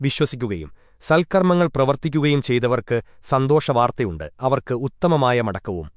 വിശ്വസിക്കുകയും സൽക്കർമ്മങ്ങൾ പ്രവർത്തിക്കുകയും ചെയ്തവർക്ക് സന്തോഷവാർത്തയുണ്ട്. അവർക്ക് ഉത്തമമായ മടക്കവും